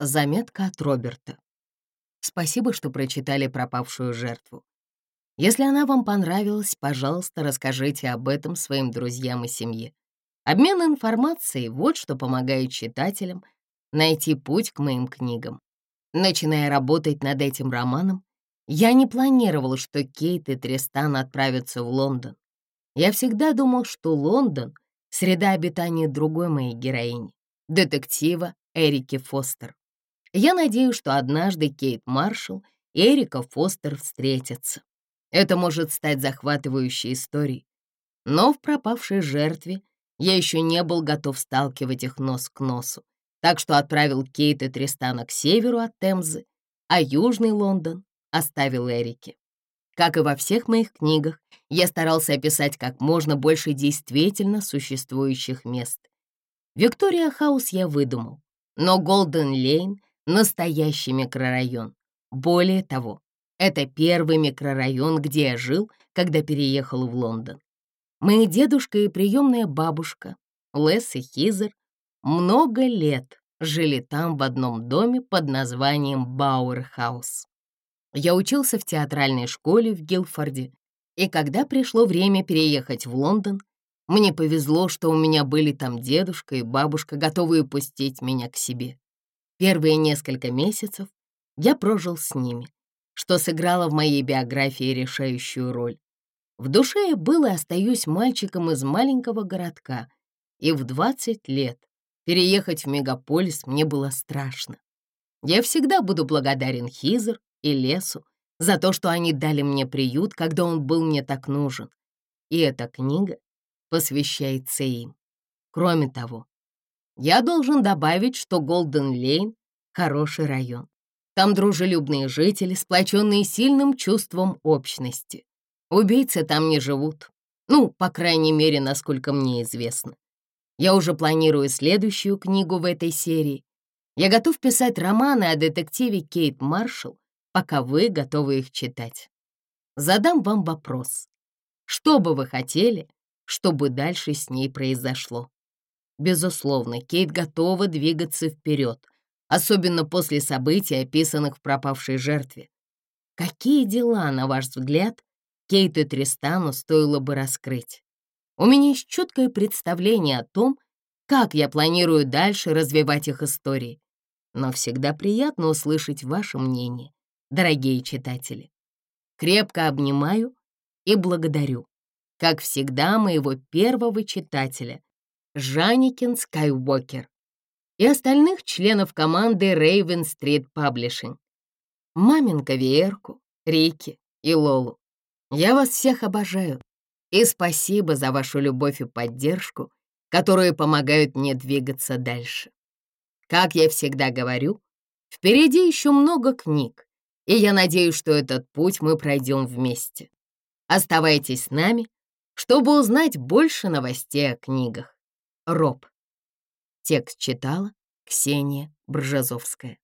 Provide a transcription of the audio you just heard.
Заметка от Роберта. Спасибо, что прочитали пропавшую жертву. Если она вам понравилась, пожалуйста, расскажите об этом своим друзьям и семье. Обмен информацией — вот что помогает читателям найти путь к моим книгам. Начиная работать над этим романом, я не планировал, что Кейт и Тристан отправятся в Лондон. Я всегда думал, что Лондон — среда обитания другой моей героини, детектива Эрики Фостер. Я надеюсь, что однажды Кейт Маршалл и Эрика Фостер встретятся. Это может стать захватывающей историей. Но в пропавшей жертве я еще не был готов сталкивать их нос к носу, так что отправил Кейт и Тристана к северу от Темзы, а Южный Лондон оставил Эрике. Как и во всех моих книгах, я старался описать как можно больше действительно существующих мест. Виктория Хаус я выдумал, но Голден Лейн настоящий микрорайон. Более того, это первый микрорайон, где я жил, когда переехал в Лондон. Мой дедушка и приемная бабушка, Лес и Хизер, много лет жили там в одном доме под названием Бауэрхаус. Я учился в театральной школе в Гилфорде, и когда пришло время переехать в Лондон, мне повезло, что у меня были там дедушка и бабушка, готовые пустить меня к себе. Первые несколько месяцев я прожил с ними, что сыграло в моей биографии решающую роль. В душе я был и остаюсь мальчиком из маленького городка, и в 20 лет переехать в мегаполис мне было страшно. Я всегда буду благодарен Хизер и Лесу за то, что они дали мне приют, когда он был мне так нужен. И эта книга посвящается им. Кроме того, я должен добавить, что Голден-Лейн — хороший район. Там дружелюбные жители, сплоченные сильным чувством общности. Убийцы там не живут. Ну, по крайней мере, насколько мне известно. Я уже планирую следующую книгу в этой серии. Я готов писать романы о детективе Кейт Маршалл, пока вы готовы их читать. Задам вам вопрос. Что бы вы хотели, чтобы дальше с ней произошло? Безусловно, Кейт готова двигаться вперед, особенно после событий, описанных в пропавшей жертве. Какие дела, на ваш взгляд, Кейт и Тристану стоило бы раскрыть? У меня есть четкое представление о том, как я планирую дальше развивать их истории. Но всегда приятно услышать ваше мнение, дорогие читатели. Крепко обнимаю и благодарю, как всегда, моего первого читателя, Жанекин, Скайуокер и остальных членов команды Raven Street Publishing. Маменко Веерку, Рики и Лолу. Я вас всех обожаю. И спасибо за вашу любовь и поддержку, которые помогают мне двигаться дальше. Как я всегда говорю, впереди еще много книг, и я надеюсь, что этот путь мы пройдем вместе. Оставайтесь с нами, чтобы узнать больше новостей о книгах. Роб. Текст читала Ксения Бржазовская.